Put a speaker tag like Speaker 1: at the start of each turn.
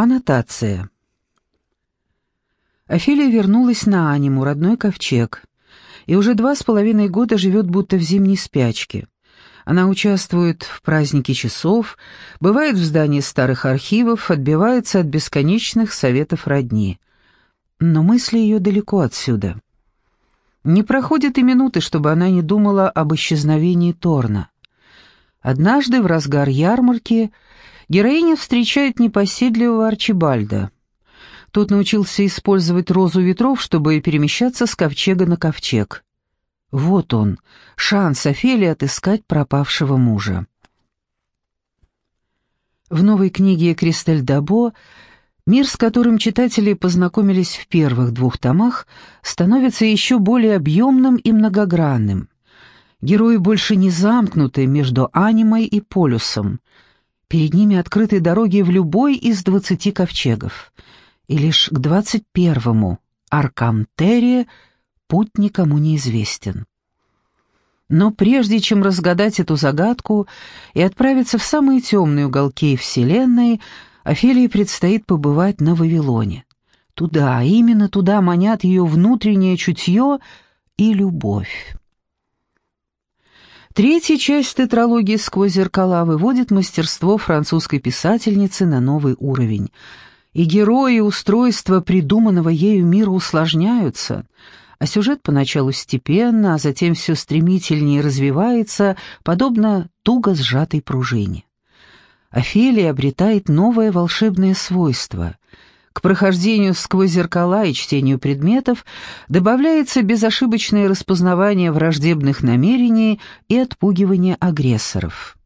Speaker 1: Аннотация. Офелия вернулась на Аниму, родной ковчег, и уже два с половиной года живет будто в зимней спячке. Она участвует в празднике часов, бывает в здании старых архивов, отбивается от бесконечных советов родни. Но мысли ее далеко отсюда. Не проходит и минуты, чтобы она не думала об исчезновении Торна. Однажды в разгар ярмарки героиня встречает непоседливого Арчибальда. Тот научился использовать розу ветров, чтобы перемещаться с ковчега на ковчег. Вот он, шанс Офелии отыскать пропавшего мужа. В новой книге Кристель Дабо мир, с которым читатели познакомились в первых двух томах, становится еще более объемным и многогранным. Герои больше не замкнуты между анимой и полюсом. Перед ними открыты дороги в любой из двадцати ковчегов. И лишь к двадцать первому, Аркамтере, путь никому не известен. Но прежде чем разгадать эту загадку и отправиться в самые темные уголки Вселенной, Офелии предстоит побывать на Вавилоне. Туда, именно туда манят ее внутреннее чутье и любовь. Третья часть тетралогии «Сквозь зеркала» выводит мастерство французской писательницы на новый уровень. И герои устройства придуманного ею мира усложняются, а сюжет поначалу степенно, а затем все стремительнее развивается, подобно туго сжатой пружине. Офелия обретает новое волшебное свойство — к прохождению сквозь зеркала и чтению предметов добавляется безошибочное распознавание враждебных намерений и отпугивание агрессоров.